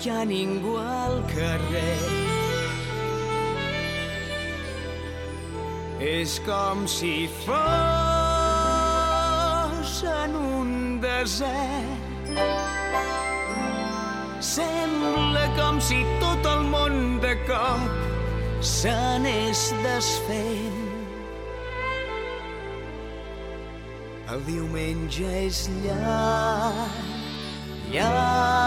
hi ha ningú al carrer. És com si fos en un desert. Sembla com si tot el món de cop s'anés desfent. El diumenge és llarg, llarg,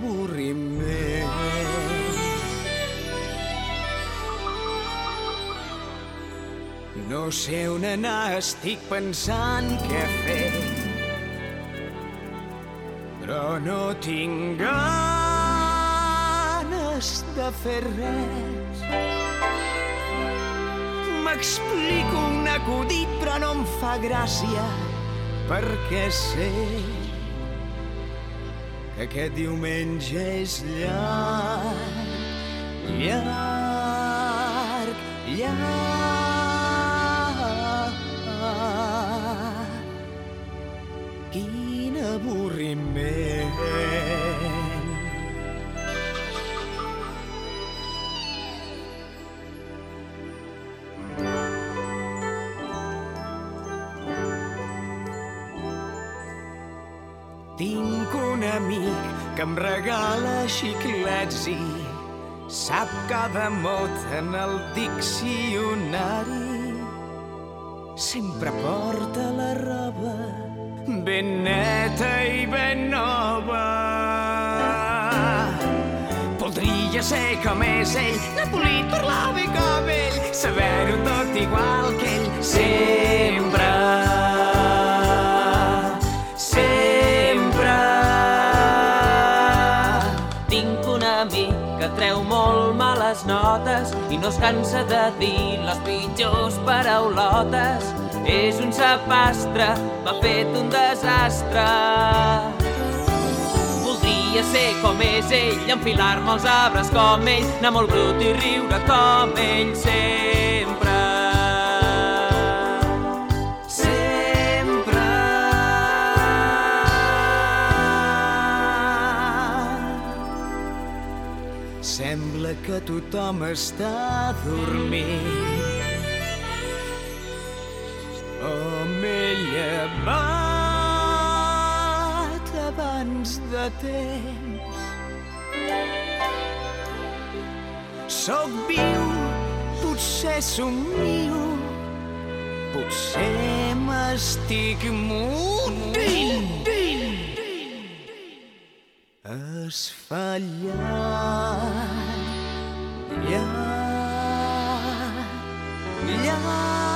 avorriment. No sé on anar, estic pensant què fer. Però no tinc ganes de fer res. M'explico un acudit, però no em fa gràcia, perquè sé que aquest diumenge és llarg, llarg, llarg. Quin avorriment. Tinc un amic que em regala xiclets i sap cada mot en el diccionari. Sempre porta la roba ben neta i ben nova. Voldria ser com és ell, Napolit parlar bé com ell, saber-ho tot igual que ell, sempre. Treu molt males notes i no es cansa de dir les pitjors paraulotes. És un sapastre, m'ha fet un desastre. Voldria ser com és ell, enfilar-me als arbres com ell, anar molt brut i riure com ell sempre. Sembla que tothom està dormint. O m'he llevat abans de temps. Soc viu, potser somio, potser m'estic morint. Es fa llarg, llarg, llarg.